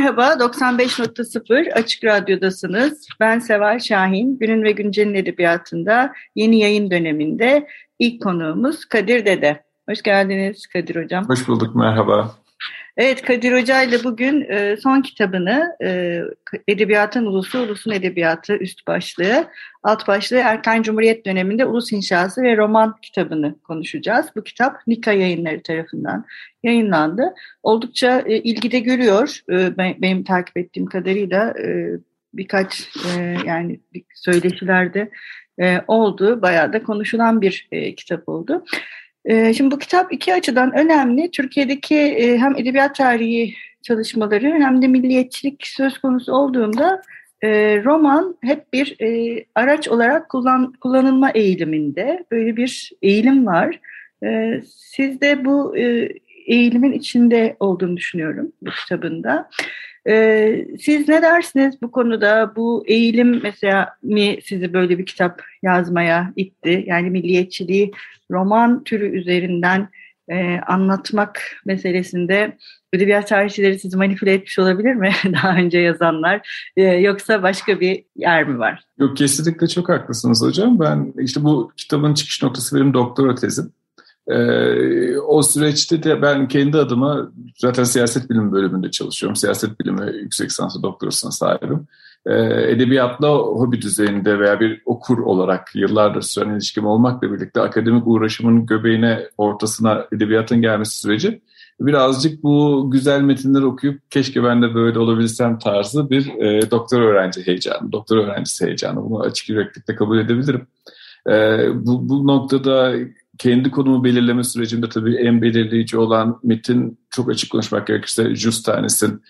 Merhaba, 95.0 Açık Radyo'dasınız. Ben Seval Şahin. Günün ve Güncel'in edebiyatında yeni yayın döneminde ilk konuğumuz Kadir Dede. Hoş geldiniz Kadir Hocam. Hoş bulduk, merhaba. Evet Kadir Hoca ile bugün e, son kitabını e, Edebiyatın Ulusu, Ulusun Edebiyatı üst başlığı, alt başlığı Erken Cumhuriyet döneminde Ulus İnşası ve roman kitabını konuşacağız. Bu kitap Nika yayınları tarafından yayınlandı. Oldukça e, ilgide görüyor e, ben, benim takip ettiğim kadarıyla e, birkaç e, yani söyleşilerde e, oldu. Bayağı da konuşulan bir e, kitap oldu. Ee, şimdi bu kitap iki açıdan önemli. Türkiye'deki e, hem edebiyat tarihi çalışmaları hem de milliyetçilik söz konusu olduğunda e, roman hep bir e, araç olarak kullan, kullanılma eğiliminde. Böyle bir eğilim var. Siz de bu eğilimin içinde olduğunu düşünüyorum bu kitabında. Siz ne dersiniz bu konuda? Bu eğilim mesela mi sizi böyle bir kitap yazmaya itti? Yani milliyetçiliği roman türü üzerinden e, anlatmak meselesinde edebiyat tarihçileri sizi manipüle etmiş olabilir mi daha önce yazanlar e, yoksa başka bir yer mi var? Yok kesinlikle çok haklısınız hocam. Ben işte bu kitabın çıkış noktası benim doktora tezim. Ee, o süreçte de ben kendi adıma zaten siyaset bilimi bölümünde çalışıyorum. Siyaset bilimi yüksek lisansı doktorasına sahibim. Ee, edebiyatla hobi düzeyinde veya bir okur olarak yıllardır süren ilişkim olmakla birlikte akademik uğraşımın göbeğine, ortasına edebiyatın gelmesi süreci birazcık bu güzel metinler okuyup keşke ben de böyle olabilsem tarzı bir e, doktor öğrenci heyecanı, doktor öğrencisi heyecanı. Bunu açık yüreklikle kabul edebilirim. E, bu, bu noktada kendi konumu belirleme sürecinde tabii en belirleyici olan metin çok açık konuşmak gerekirse Just Tanes'in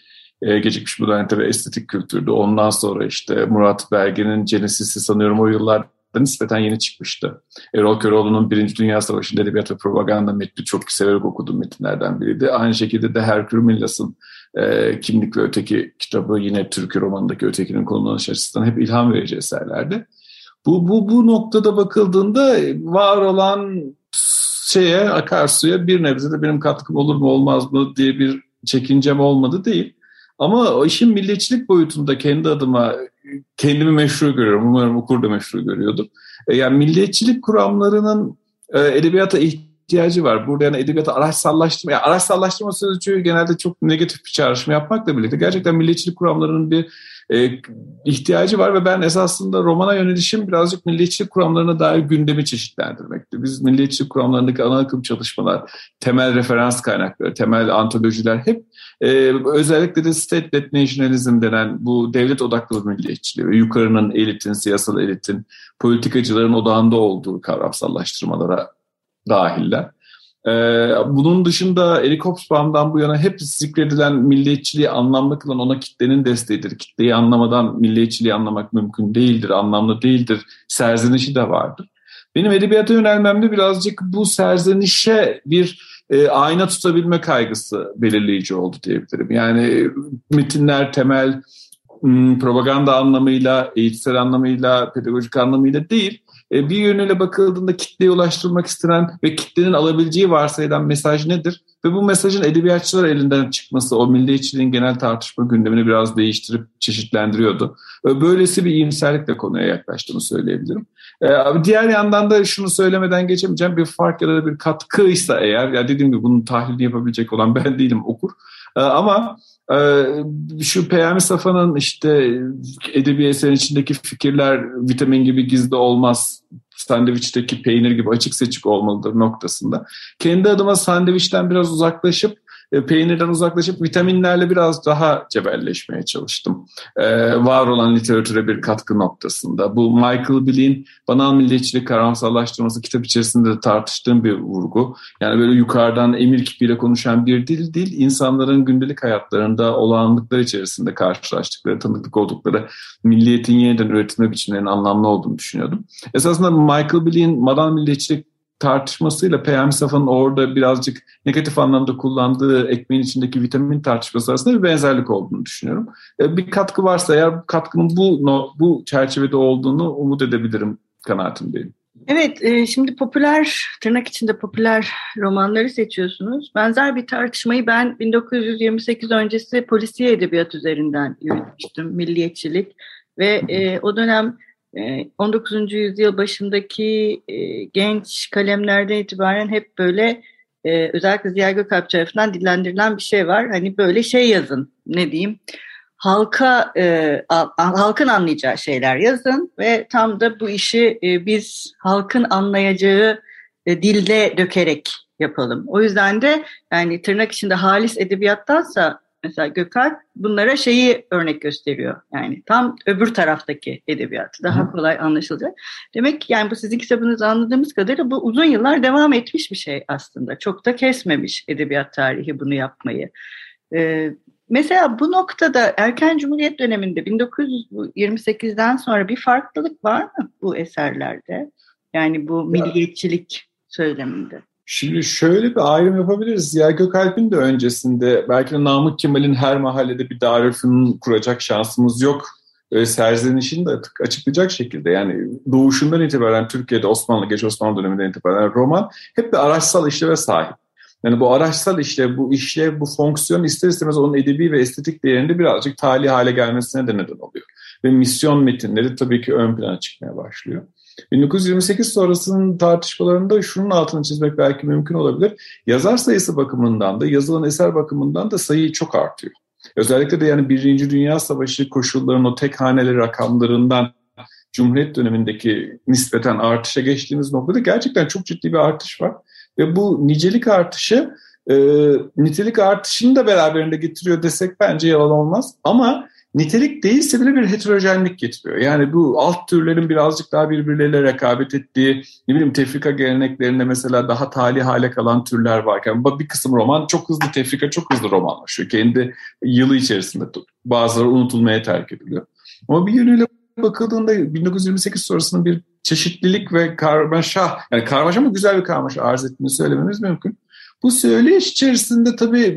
e, gecikmiş modernite ve estetik kültürdü. Ondan sonra işte Murat Belge'nin Genesis'i sanıyorum o yıllarda nispeten yeni çıkmıştı. Erol Köroğlu'nun Birinci Dünya Savaşı'nda edebiyat ve propaganda metni çok severek okuduğum metinlerden biriydi. Aynı şekilde de Herkül Millas'ın e, Kimlik ve Öteki kitabı yine Türkü romanındaki ötekinin konumlanış açısından hep ilham verici eserlerdi. Bu, bu, bu noktada bakıldığında var olan şeye akarsuya bir nebze de benim katkım olur mu olmaz mı diye bir çekincem olmadı değil. Ama o işin milliyetçilik boyutunda kendi adıma kendimi meşru görüyorum. Umarım okur da meşru görüyordur. E, yani milliyetçilik kuramlarının e, edebiyata ihtiyacı var. Burada yani edebiyata araçsallaştırma, yani araçsallaştırma sözcüğü genelde çok negatif bir çağrışım yapmakla birlikte gerçekten milliyetçilik kuramlarının bir e, ihtiyacı var ve ben esasında romana yönelişim birazcık milliyetçilik kuramlarına dair gündemi çeşitlendirmekti. Biz milliyetçilik kuramlarındaki ana akım çalışmalar, temel referans kaynakları, temel antolojiler hep e, özellikle de state-led nationalism denen bu devlet odaklı milliyetçiliği ve yukarının elitin, siyasal elitin, politikacıların odağında olduğu kavramsallaştırmalara dahiller. Ee, bunun dışında Eric Hobsbawm'dan bu yana hep zikredilen milliyetçiliği anlamlı kılan ona kitlenin desteğidir. Kitleyi anlamadan milliyetçiliği anlamak mümkün değildir, anlamlı değildir. Serzenişi de vardır. Benim edebiyata yönelmemde birazcık bu serzenişe bir e, ayna tutabilme kaygısı belirleyici oldu diyebilirim. Yani metinler temel hmm, propaganda anlamıyla, eğitsel anlamıyla, pedagojik anlamıyla değil, e, bir yönüyle bakıldığında kitleye ulaştırılmak istenen ve kitlenin alabileceği varsayılan mesaj nedir? Ve bu mesajın edebiyatçılar elinden çıkması o milliyetçiliğin genel tartışma gündemini biraz değiştirip çeşitlendiriyordu. Böylesi bir iyimserlikle konuya yaklaştığını söyleyebilirim. E, diğer yandan da şunu söylemeden geçemeyeceğim bir fark ya da bir katkıysa eğer, ya dediğim gibi bunun tahlilini yapabilecek olan ben değilim okur. E, ama şu Peyami Safa'nın işte edebi eserin içindeki fikirler vitamin gibi gizli olmaz, sandviçteki peynir gibi açık seçik olmalıdır noktasında. Kendi adıma sandviçten biraz uzaklaşıp peynirden uzaklaşıp vitaminlerle biraz daha cebelleşmeye çalıştım. E, var olan literatüre bir katkı noktasında. Bu Michael Bill'in banal milliyetçilik karamsallaştırması kitap içerisinde de tartıştığım bir vurgu. Yani böyle yukarıdan emir kipiyle konuşan bir dil değil, insanların gündelik hayatlarında olağanlıklar içerisinde karşılaştıkları, tanıklık oldukları milliyetin yeniden üretilme biçimlerinin anlamlı olduğunu düşünüyordum. Esasında Michael Bill'in banal milliyetçilik tartışmasıyla Peyami Safa'nın orada birazcık negatif anlamda kullandığı ekmeğin içindeki vitamin tartışması arasında bir benzerlik olduğunu düşünüyorum. E, bir katkı varsa eğer katkının bu bu çerçevede olduğunu umut edebilirim kanaatindeyim. Evet, e, şimdi popüler, tırnak içinde popüler romanları seçiyorsunuz. Benzer bir tartışmayı ben 1928 öncesi polisiye edebiyat üzerinden yürütmüştüm, milliyetçilik. Ve e, o dönem 19. Ee, yüzyıl başındaki e, genç kalemlerden itibaren hep böyle e, özellikle Ziya Gökalp tarafından dillendirilen bir şey var. Hani böyle şey yazın ne diyeyim halka e, halkın anlayacağı şeyler yazın ve tam da bu işi biz halkın anlayacağı dilde dökerek yapalım. O yüzden de yani tırnak içinde halis edebiyattansa mesela Gökalp bunlara şeyi örnek gösteriyor. Yani tam öbür taraftaki edebiyat daha Hı. kolay anlaşılacak. Demek yani bu sizin kitabınızı anladığımız kadarıyla bu uzun yıllar devam etmiş bir şey aslında. Çok da kesmemiş edebiyat tarihi bunu yapmayı. Ee, mesela bu noktada erken Cumhuriyet döneminde 1928'den sonra bir farklılık var mı bu eserlerde? Yani bu milliyetçilik söyleminde. Şimdi şöyle bir ayrım yapabiliriz. Ziya Gökalp'in de öncesinde belki de Namık Kemal'in her mahallede bir Darülfünun kuracak şansımız yok e, serzenişini de açıklayacak şekilde yani doğuşundan itibaren Türkiye'de Osmanlı, geç Osmanlı döneminden itibaren roman hep bir araçsal işleve sahip. Yani bu araçsal işlev, bu işlev, bu fonksiyon ister istemez onun edebi ve estetik değerinde birazcık tali hale gelmesine de neden oluyor. Ve misyon metinleri tabii ki ön plana çıkmaya başlıyor. 1928 sonrasının tartışmalarında şunun altını çizmek belki mümkün olabilir. Yazar sayısı bakımından da yazılan eser bakımından da sayı çok artıyor. Özellikle de yani Birinci Dünya Savaşı koşullarının o tek haneli rakamlarından Cumhuriyet dönemindeki nispeten artışa geçtiğimiz noktada gerçekten çok ciddi bir artış var. Ve bu nicelik artışı e, nitelik artışını da beraberinde getiriyor desek bence yalan olmaz. Ama nitelik değilse bile bir heterojenlik getiriyor. Yani bu alt türlerin birazcık daha birbirleriyle rekabet ettiği, ne bileyim tefrika geleneklerinde mesela daha tali hale kalan türler varken bir kısım roman çok hızlı tefrika, çok hızlı romanlaşıyor. Kendi yılı içerisinde bazıları unutulmaya terk ediliyor. Ama bir yönüyle bakıldığında 1928 sonrasının bir çeşitlilik ve karmaşa, yani karmaşa ama güzel bir karmaşa arz ettiğini söylememiz mümkün. Bu söyleyiş içerisinde tabii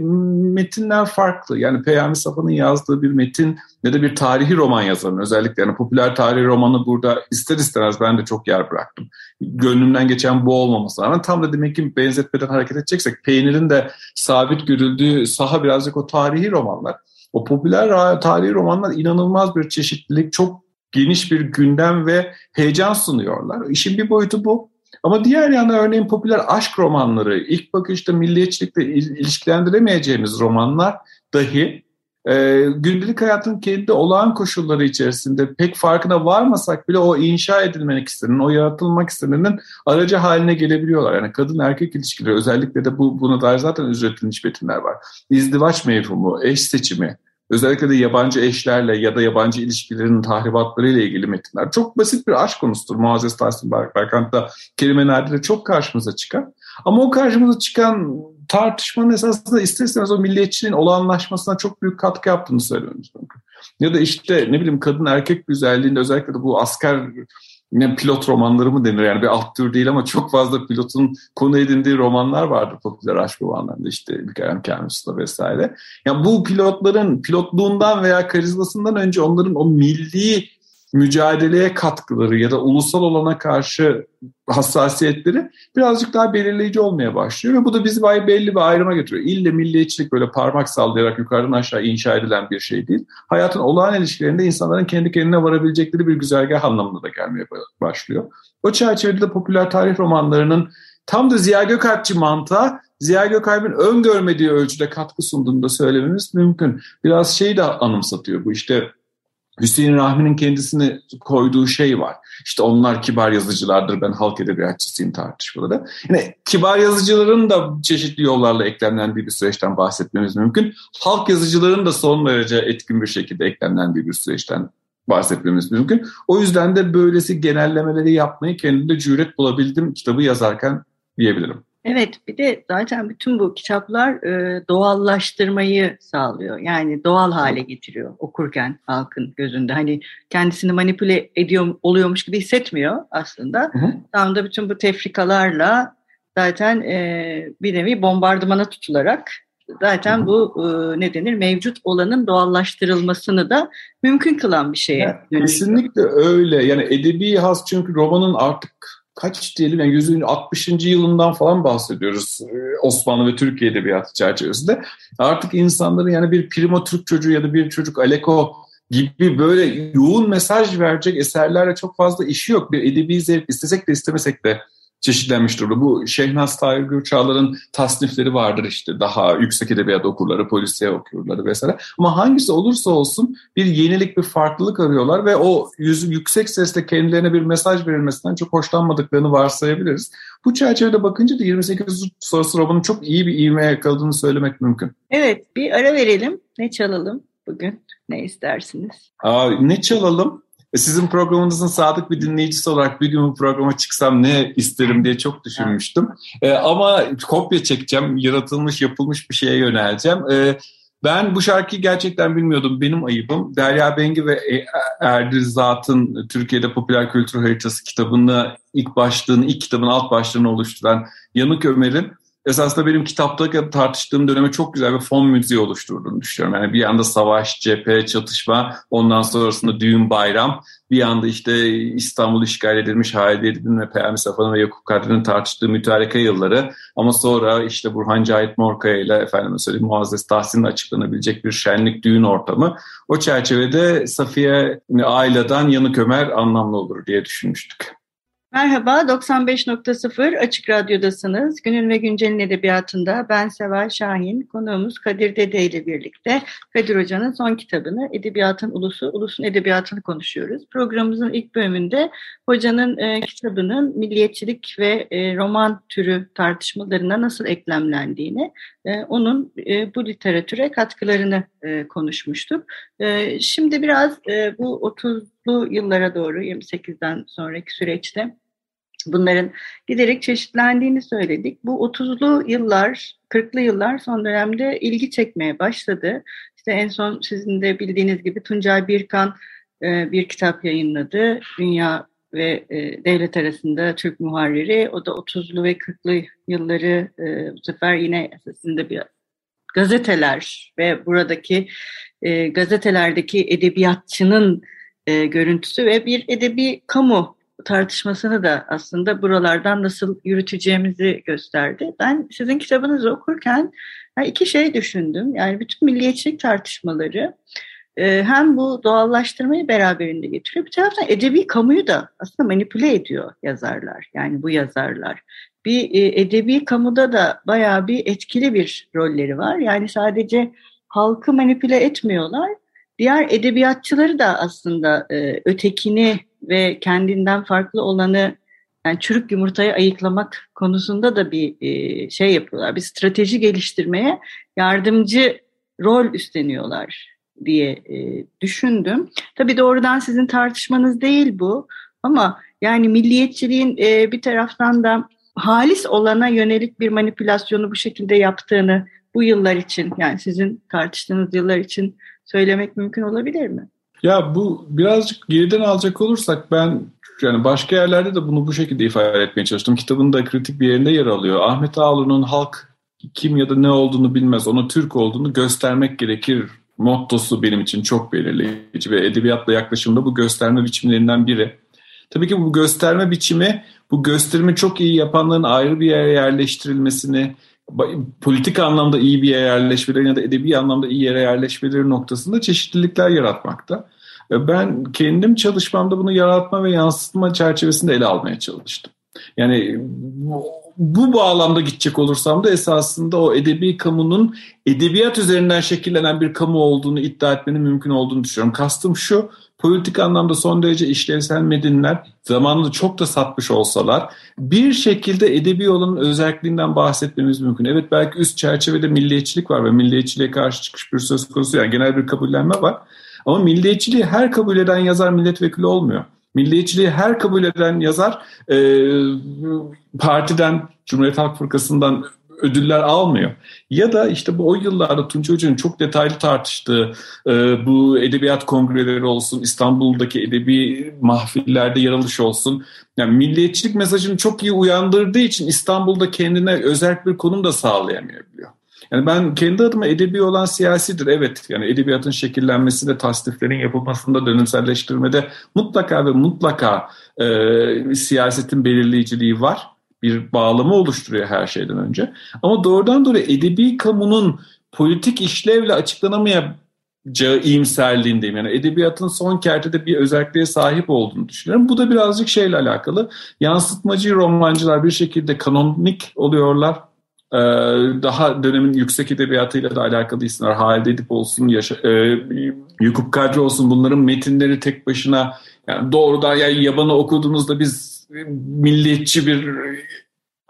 metinler farklı. Yani Peyami Safa'nın yazdığı bir metin ya da bir tarihi roman yazarın özellikle yani popüler tarihi romanı burada ister istemez ben de çok yer bıraktım. Gönlümden geçen bu olmaması rağmen tam da demek ki benzetmeden hareket edeceksek peynirin de sabit görüldüğü saha birazcık o tarihi romanlar. O popüler tarihi romanlar inanılmaz bir çeşitlilik, çok geniş bir gündem ve heyecan sunuyorlar. İşin bir boyutu bu. Ama diğer yana örneğin popüler aşk romanları, ilk bakışta milliyetçilikle ilişkilendiremeyeceğimiz romanlar dahi e, gündelik hayatın kendi olağan koşulları içerisinde pek farkına varmasak bile o inşa edilmek istenen, o yaratılmak istenenin aracı haline gelebiliyorlar. Yani kadın erkek ilişkileri özellikle de bu buna dair zaten üretilmiş metinler var. İzdivaç mevhumu, eş seçimi, özellikle de yabancı eşlerle ya da yabancı ilişkilerin tahribatlarıyla ilgili metinler. Çok basit bir aşk konusudur. Muazzez Tahsin Berkant'ta kelime nadire çok karşımıza çıkar. Ama o karşımıza çıkan tartışmanın esasında ister istemez o milliyetçiliğin olanlaşmasına çok büyük katkı yaptığını söylememiz mümkün. Ya da işte ne bileyim kadın erkek güzelliğinde özellikle de bu asker ne pilot romanları mı denir yani bir alt tür değil ama çok fazla pilotun konu edindiği romanlar vardır popüler aşk romanlarında işte Mikael Kermis'la vesaire. Yani bu pilotların pilotluğundan veya karizmasından önce onların o milli mücadeleye katkıları ya da ulusal olana karşı hassasiyetleri birazcık daha belirleyici olmaya başlıyor ve bu da bizi belli bir ayrıma getiriyor. İlle milliyetçilik böyle parmak sallayarak yukarıdan aşağı inşa edilen bir şey değil. Hayatın olağan ilişkilerinde insanların kendi kendine varabilecekleri bir güzergah anlamında da gelmeye başlıyor. O çerçevede de popüler tarih romanlarının tam da Ziya Gökalpçi mantığa Ziya Gökalp'in öngörmediği ölçüde katkı sunduğunu da söylememiz mümkün. Biraz şeyi de anımsatıyor bu işte Hüseyin Rahmi'nin kendisini koyduğu şey var. İşte onlar kibar yazıcılardır, ben halk edebiyatçısıyım tartışmaları. Yine kibar yazıcıların da çeşitli yollarla eklemlendiği bir süreçten bahsetmemiz mümkün. Halk yazıcıların da son derece etkin bir şekilde eklemlendiği bir süreçten bahsetmemiz mümkün. O yüzden de böylesi genellemeleri yapmayı kendimde cüret bulabildim kitabı yazarken diyebilirim. Evet bir de zaten bütün bu kitaplar e, doğallaştırmayı sağlıyor. Yani doğal hale getiriyor okurken halkın gözünde. Hani kendisini manipüle ediyor oluyormuş gibi hissetmiyor aslında. Hı hı. Tam da bütün bu tefrikalarla zaten e, bir nevi bombardımana tutularak zaten bu e, ne denir mevcut olanın doğallaştırılmasını da mümkün kılan bir şeye yani, Kesinlikle öyle. Yani edebi has çünkü romanın artık kaç diyelim yani 160. yılından falan bahsediyoruz e, Osmanlı ve Türkiye Edebiyatı çerçevesinde. Artık insanların yani bir primo Türk çocuğu ya da bir çocuk Aleko gibi böyle yoğun mesaj verecek eserlerle çok fazla işi yok. Bir edebi zevk istesek de istemesek de çeşitlenmiş durumda. Bu Şehnaz Tahir Gürçağlar'ın tasnifleri vardır işte daha yüksek edebiyat okurları, polisiye okurları vesaire. Ama hangisi olursa olsun bir yenilik, bir farklılık arıyorlar ve o yüz, yüksek sesle kendilerine bir mesaj verilmesinden çok hoşlanmadıklarını varsayabiliriz. Bu çerçevede bakınca da 28 sonrası romanın çok iyi bir ivme yakaladığını söylemek mümkün. Evet, bir ara verelim. Ne çalalım bugün? Ne istersiniz? Aa, ne çalalım? E, sizin programınızın sadık bir dinleyicisi olarak bir gün bu programa çıksam ne isterim diye çok düşünmüştüm. Ee, ama kopya çekeceğim, yaratılmış, yapılmış bir şeye yöneleceğim. Ee, ben bu şarkıyı gerçekten bilmiyordum. Benim ayıbım. Derya Bengi ve e, Erdil Zat'ın Türkiye'de popüler kültür haritası kitabını ilk başlığını, ilk kitabın alt başlığını oluşturan Yanık Ömer'in esasında benim kitapta tartıştığım döneme çok güzel bir fon müziği oluşturduğunu düşünüyorum. Yani bir yanda savaş, cephe, çatışma, ondan sonrasında düğün, bayram. Bir yanda işte İstanbul işgal edilmiş, Halide Edip'in ve Peyami Safa'nın ve Yakup Kadri'nin tartıştığı mütareke yılları. Ama sonra işte Burhan Cahit Morkaya ile efendim söyleyeyim Muazzez Tahsin'le açıklanabilecek bir şenlik düğün ortamı. O çerçevede Safiye Aila'dan Yanık Ömer anlamlı olur diye düşünmüştük. Merhaba, 95.0 Açık Radyo'dasınız. Günün ve Güncel'in edebiyatında ben Seval Şahin, konuğumuz Kadir Dede ile birlikte Kadir Hoca'nın son kitabını Edebiyatın Ulusu, Ulusun Edebiyatını konuşuyoruz. Programımızın ilk bölümünde hocanın e, kitabının milliyetçilik ve e, roman türü tartışmalarına nasıl eklemlendiğini, e, onun e, bu literatüre katkılarını e, konuşmuştuk. E, şimdi biraz e, bu 30'lu yıllara doğru 28'den sonraki süreçte bunların giderek çeşitlendiğini söyledik. Bu 30'lu yıllar, 40'lı yıllar son dönemde ilgi çekmeye başladı. İşte en son sizin de bildiğiniz gibi Tuncay Birkan e, bir kitap yayınladı. Dünya ve e, devlet arasında Türk muharriri. O da 30'lu ve 40'lı yılları e, bu sefer yine esasında bir gazeteler ve buradaki gazetelerdeki edebiyatçının görüntüsü ve bir edebi kamu tartışmasını da aslında buralardan nasıl yürüteceğimizi gösterdi. Ben sizin kitabınızı okurken iki şey düşündüm. Yani bütün milliyetçilik tartışmaları e, hem bu doğallaştırmayı beraberinde getiriyor. Bir taraftan edebi kamuyu da aslında manipüle ediyor yazarlar. Yani bu yazarlar. Bir e, edebi kamuda da bayağı bir etkili bir rolleri var. Yani sadece halkı manipüle etmiyorlar. Diğer edebiyatçıları da aslında e, ötekini ve kendinden farklı olanı yani çürük yumurtayı ayıklamak konusunda da bir e, şey yapıyorlar. Bir strateji geliştirmeye yardımcı rol üstleniyorlar diye e, düşündüm. Tabii doğrudan sizin tartışmanız değil bu ama yani milliyetçiliğin e, bir taraftan da halis olana yönelik bir manipülasyonu bu şekilde yaptığını bu yıllar için yani sizin tartıştığınız yıllar için söylemek mümkün olabilir mi? Ya bu birazcık geriden alacak olursak ben yani başka yerlerde de bunu bu şekilde ifade etmeye çalıştım. Kitabın da kritik bir yerinde yer alıyor. Ahmet Ağaoğlu'nun halk kim ya da ne olduğunu bilmez, ona Türk olduğunu göstermek gerekir mottosu benim için çok belirleyici ve edebiyatla yaklaşımda bu gösterme biçimlerinden biri. Tabii ki bu gösterme biçimi, bu gösterimi çok iyi yapanların ayrı bir yere yerleştirilmesini, politik anlamda iyi bir yere yerleşmeleri ya da edebi anlamda iyi yere yerleşmeleri noktasında çeşitlilikler yaratmakta. Ben kendim çalışmamda bunu yaratma ve yansıtma çerçevesinde ele almaya çalıştım. Yani bu bağlamda gidecek olursam da esasında o edebi kamunun edebiyat üzerinden şekillenen bir kamu olduğunu iddia etmenin mümkün olduğunu düşünüyorum. Kastım şu, politik anlamda son derece işlevsel metinler zamanında çok da satmış olsalar bir şekilde edebi olanın özelliğinden bahsetmemiz mümkün. Evet belki üst çerçevede milliyetçilik var ve milliyetçiliğe karşı çıkış bir söz konusu yani genel bir kabullenme var. Ama milliyetçiliği her kabul eden yazar milletvekili olmuyor. Milliyetçiliği her kabul eden yazar e, partiden, Cumhuriyet Halk Fırkası'ndan ödüller almıyor. Ya da işte bu o yıllarda Tunç Hoca'nın çok detaylı tartıştığı e, bu edebiyat kongreleri olsun, İstanbul'daki edebi mahfillerde yer alış olsun. Yani milliyetçilik mesajını çok iyi uyandırdığı için İstanbul'da kendine özel bir konum da sağlayamayabiliyor. Yani ben kendi adıma edebi olan siyasidir. Evet yani edebiyatın şekillenmesinde, tasniflerin yapılmasında, dönemselleştirmede mutlaka ve mutlaka e, siyasetin belirleyiciliği var. Bir bağlama oluşturuyor her şeyden önce. Ama doğrudan doğruya edebi kamunun politik işlevle açıklanamayacağı iyimserliğindeyim. Yani edebiyatın son kertede bir özelliğe sahip olduğunu düşünüyorum. Bu da birazcık şeyle alakalı. Yansıtmacı romancılar bir şekilde kanonik oluyorlar ee, daha dönemin yüksek edebiyatıyla da alakalı isimler Halide Edip olsun, Yaşa, e, Yakup Kadri olsun bunların metinleri tek başına yani doğrudan yani yabanı okuduğunuzda biz milliyetçi bir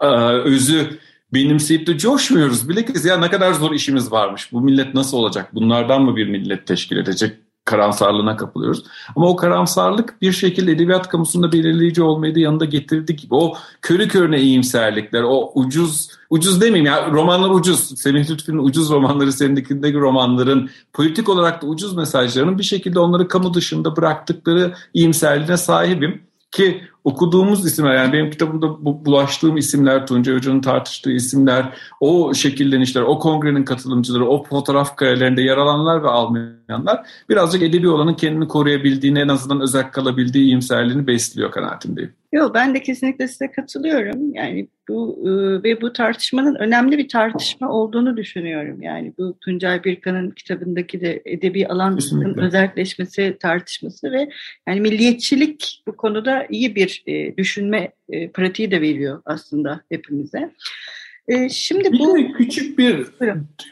e, özü benimseyip de coşmuyoruz. Bilakis ya ne kadar zor işimiz varmış. Bu millet nasıl olacak? Bunlardan mı bir millet teşkil edecek? karamsarlığına kapılıyoruz. Ama o karamsarlık bir şekilde edebiyat kamusunda belirleyici olmayı da yanında getirdi gibi. O körü körüne iyimserlikler, o ucuz, ucuz demeyeyim ya romanlar ucuz. Semih Lütfü'nün ucuz romanları, senindekindeki romanların politik olarak da ucuz mesajlarının bir şekilde onları kamu dışında bıraktıkları iyimserliğine sahibim. Ki okuduğumuz isimler yani benim kitabımda bu, bulaştığım isimler, Tuncay Hoca'nın tartıştığı isimler, o şekillenişler, o kongrenin katılımcıları, o fotoğraf karelerinde yer alanlar ve almayanlar birazcık edebi olanın kendini koruyabildiğini, en azından özel kalabildiği iyimserliğini besliyor kanaatindeyim. Yok ben de kesinlikle size katılıyorum. Yani bu e, ve bu tartışmanın önemli bir tartışma olduğunu düşünüyorum. Yani bu Tuncay Birkan'ın kitabındaki de edebi alan özelleşmesi tartışması ve yani milliyetçilik bu konuda iyi bir e, düşünme e, pratiği de veriyor aslında hepimize. E, şimdi bir bu küçük bir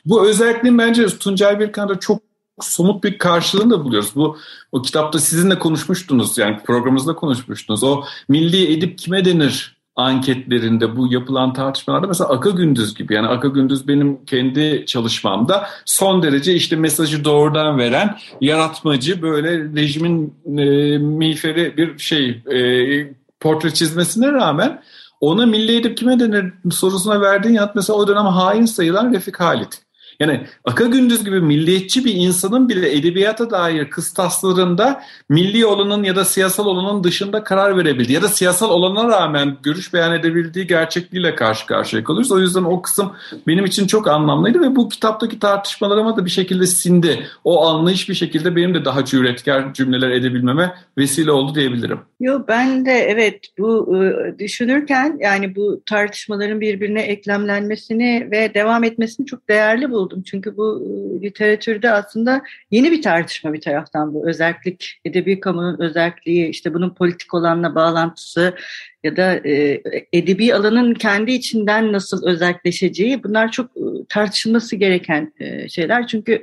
bu özelliğin bence Tuncay Birkan'da çok somut bir karşılığını da buluyoruz. Bu o kitapta sizinle konuşmuştunuz yani programımızda konuşmuştunuz. O milli edip kime denir anketlerinde bu yapılan tartışmalarda mesela Aka Gündüz gibi yani Aka Gündüz benim kendi çalışmamda son derece işte mesajı doğrudan veren yaratmacı böyle rejimin e, miğferi bir şey e, portre çizmesine rağmen ona milli edip kime denir sorusuna verdiğin yanıt mesela o dönem hain sayılan Refik Halit. Yani Aka Gündüz gibi milliyetçi bir insanın bile edebiyata dair kıstaslarında milli olanın ya da siyasal olanın dışında karar verebildiği ya da siyasal olana rağmen görüş beyan edebildiği gerçekliğiyle karşı karşıya kalıyoruz. O yüzden o kısım benim için çok anlamlıydı ve bu kitaptaki tartışmalarıma da bir şekilde sindi. O anlayış bir şekilde benim de daha cüretkar cümleler edebilmeme vesile oldu diyebilirim. Yo ben de evet bu ıı, düşünürken yani bu tartışmaların birbirine eklemlenmesini ve devam etmesini çok değerli buldum oldum. Çünkü bu ıı, literatürde aslında yeni bir tartışma bir taraftan bu. Özellik, edebi kamunun özelliği, işte bunun politik olanla bağlantısı ya da e, edebi alanın kendi içinden nasıl özelleşeceği bunlar çok ıı, tartışılması gereken e, şeyler. Çünkü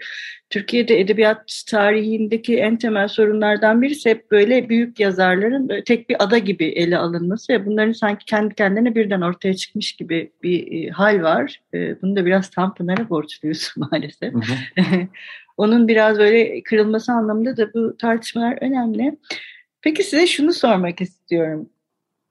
Türkiye'de edebiyat tarihindeki en temel sorunlardan birisi hep böyle büyük yazarların böyle tek bir ada gibi ele alınması ve bunların sanki kendi kendine birden ortaya çıkmış gibi bir e, hal var. E, bunu da biraz Tanpınar'a borçluyuz maalesef. Hı hı. Onun biraz böyle kırılması anlamında da bu tartışmalar önemli. Peki size şunu sormak istiyorum.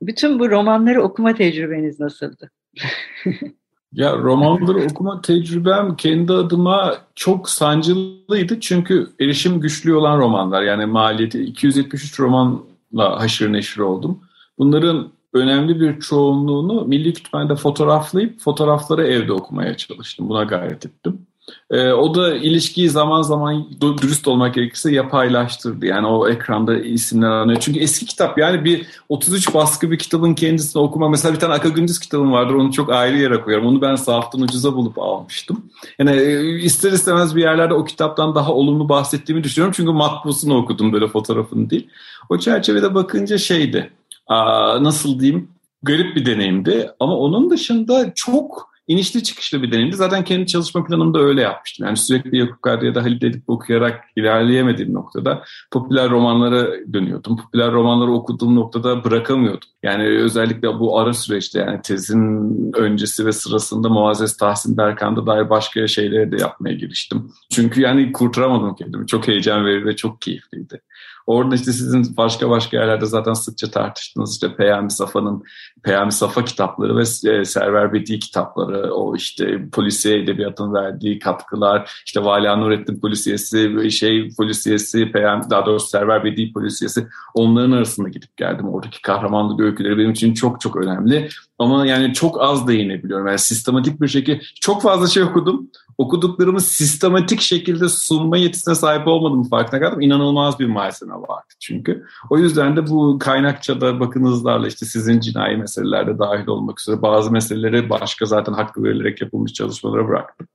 Bütün bu romanları okuma tecrübeniz nasıldı? Ya romanları okuma tecrübem kendi adıma çok sancılıydı çünkü erişim güçlü olan romanlar yani maliyeti 273 romanla haşır neşir oldum. Bunların önemli bir çoğunluğunu Milli Kütüphane'de fotoğraflayıp fotoğrafları evde okumaya çalıştım. Buna gayret ettim. E, o da ilişkiyi zaman zaman dürüst olmak gerekirse yapaylaştırdı. Yani o ekranda isimler anıyor. Çünkü eski kitap yani bir 33 baskı bir kitabın kendisini okuma. Mesela bir tane Aka Gündüz kitabım vardır. Onu çok ayrı yere koyarım. Onu ben sahaftan ucuza bulup almıştım. Yani e, ister istemez bir yerlerde o kitaptan daha olumlu bahsettiğimi düşünüyorum. Çünkü matbusunu okudum böyle fotoğrafını değil. O çerçevede bakınca şeydi. Aa, nasıl diyeyim? garip bir deneyimdi. Ama onun dışında çok inişli çıkışlı bir deneyimdi. Zaten kendi çalışma planımda öyle yapmıştım. Yani sürekli Yakup Kadri ya da Halil Edip okuyarak ilerleyemediğim noktada popüler romanlara dönüyordum. Popüler romanları okuduğum noktada bırakamıyordum. Yani özellikle bu ara süreçte yani tezin öncesi ve sırasında Muazzez Tahsin Berkan'da dair başka şeyleri de yapmaya giriştim. Çünkü yani kurtaramadım kendimi. Çok heyecan verici ve çok keyifliydi. Orada işte sizin başka başka yerlerde zaten sıkça tartıştığınız işte Peyami Safa'nın Peyami Safa kitapları ve e, Server Bedi kitapları, o işte polisiye edebiyatın verdiği katkılar, işte Vala Nurettin polisiyesi, şey polisiyesi, Peyami, daha doğrusu Server Bedi polisiyesi onların arasında gidip geldim. Oradaki kahramanlık öyküleri benim için çok çok önemli. Ama yani çok az değinebiliyorum. Yani sistematik bir şekilde çok fazla şey okudum okuduklarımı sistematik şekilde sunma yetisine sahip olmadım farkına kaldım. İnanılmaz bir malzeme vardı çünkü. O yüzden de bu kaynakçada bakınızlarla işte sizin cinayi meselelerde dahil olmak üzere bazı meseleleri başka zaten hakkı verilerek yapılmış çalışmalara bıraktım.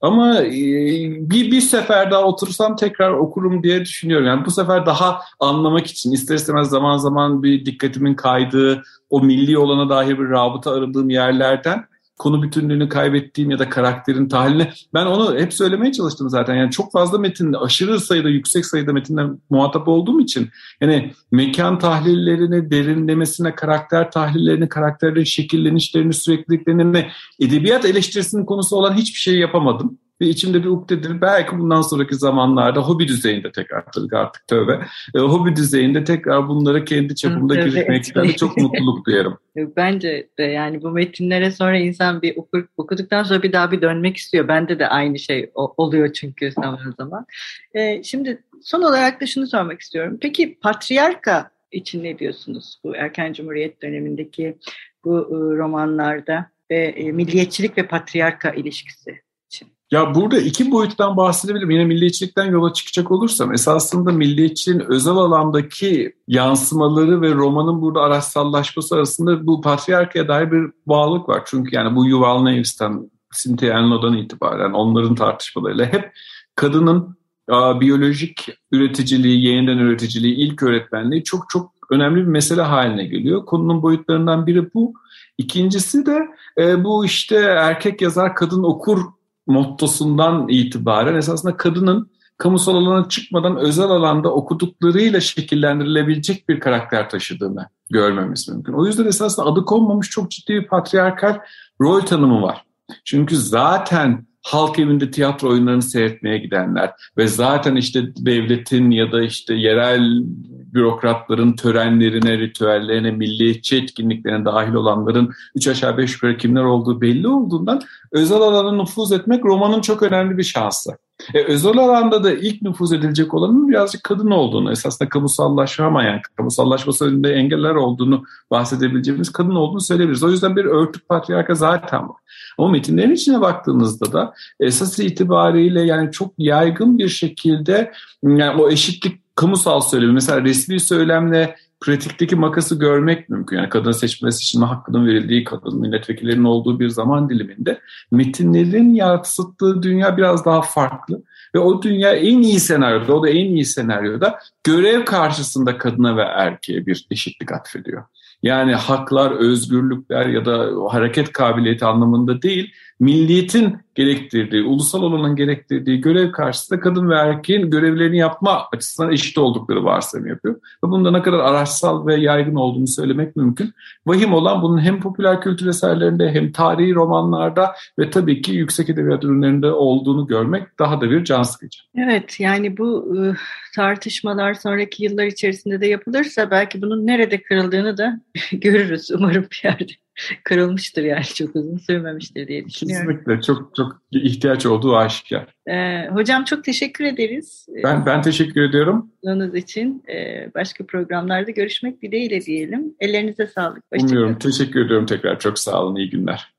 Ama e, bir, bir sefer daha otursam tekrar okurum diye düşünüyorum. Yani bu sefer daha anlamak için ister istemez zaman zaman bir dikkatimin kaydığı, o milli olana dair bir rabıta aradığım yerlerden konu bütünlüğünü kaybettiğim ya da karakterin tahlilini ben onu hep söylemeye çalıştım zaten. Yani çok fazla metin, aşırı sayıda, yüksek sayıda metinle muhatap olduğum için yani mekan tahlillerini, derinlemesine karakter tahlillerini, karakterlerin şekillenişlerini, sürekliliklerini, edebiyat eleştirisinin konusu olan hiçbir şey yapamadım ve içimde bir ukdedir. Belki bundan sonraki zamanlarda hobi düzeyinde tekrar artık tövbe. E, hobi düzeyinde tekrar bunları kendi çapımda girişmekten çok mutluluk duyarım. Bence de yani bu metinlere sonra insan bir okur, okuduktan sonra bir daha bir dönmek istiyor. Bende de aynı şey oluyor çünkü zaman zaman. E, şimdi son olarak da şunu sormak istiyorum. Peki patriarka için ne diyorsunuz bu erken cumhuriyet dönemindeki bu e, romanlarda ve e, milliyetçilik ve patriarka ilişkisi? Ya burada iki boyuttan bahsedebilirim. Yine milliyetçilikten yola çıkacak olursam esasında milliyetçiliğin özel alandaki yansımaları ve romanın burada araçsallaşması arasında bu patriarkaya dair bir bağlılık var. Çünkü yani bu Yuval Harari'den, Cynthia Enlo'dan itibaren onların tartışmalarıyla hep kadının a, biyolojik üreticiliği, yeniden üreticiliği, ilk öğretmenliği çok çok önemli bir mesele haline geliyor. Konunun boyutlarından biri bu. İkincisi de e, bu işte erkek yazar kadın okur mottosundan itibaren esasında kadının kamusal alana çıkmadan özel alanda okuduklarıyla şekillendirilebilecek bir karakter taşıdığını görmemiz mümkün. O yüzden esasında adı konmamış çok ciddi bir patriarkal rol tanımı var. Çünkü zaten halk evinde tiyatro oyunlarını seyretmeye gidenler ve zaten işte devletin ya da işte yerel bürokratların törenlerine, ritüellerine, milliyetçi etkinliklerine dahil olanların üç aşağı beş yukarı kimler olduğu belli olduğundan özel alana nüfuz etmek romanın çok önemli bir şansı. E, özel alanda da ilk nüfuz edilecek olanın birazcık kadın olduğunu, esasında kamusallaşamayan, kamusallaşması önünde engeller olduğunu bahsedebileceğimiz kadın olduğunu söyleyebiliriz. O yüzden bir örtük patriarka zaten var. Ama metinlerin içine baktığınızda da esas itibariyle yani çok yaygın bir şekilde yani o eşitlik kamusal söylemi mesela resmi söylemle pratikteki makası görmek mümkün. Yani kadın seçme seçilme hakkının verildiği kadın milletvekillerinin olduğu bir zaman diliminde metinlerin yansıttığı dünya biraz daha farklı. Ve o dünya en iyi senaryoda, o da en iyi senaryoda görev karşısında kadına ve erkeğe bir eşitlik atfediyor. Yani haklar, özgürlükler ya da hareket kabiliyeti anlamında değil, milliyetin gerektirdiği, ulusal olanın gerektirdiği görev karşısında kadın ve erkeğin görevlerini yapma açısından eşit oldukları varsayım yapıyor. Ve bunda ne kadar araçsal ve yaygın olduğunu söylemek mümkün. Vahim olan bunun hem popüler kültür eserlerinde hem tarihi romanlarda ve tabii ki yüksek edebiyat ürünlerinde olduğunu görmek daha da bir can sıkıcı. Evet yani bu tartışmalar sonraki yıllar içerisinde de yapılırsa belki bunun nerede kırıldığını da görürüz umarım bir yerde. kırılmıştır yani çok uzun sürmemiştir diye düşünüyorum. Kesinlikle çok çok ihtiyaç olduğu aşikar. Ee, hocam çok teşekkür ederiz. Ben ben teşekkür ediyorum. Bunun için ee, başka programlarda görüşmek dileğiyle diyelim. Ellerinize sağlık. Umuyorum. Teşekkür ediyorum tekrar. Çok sağ olun. İyi günler.